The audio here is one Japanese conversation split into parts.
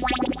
you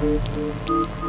Thank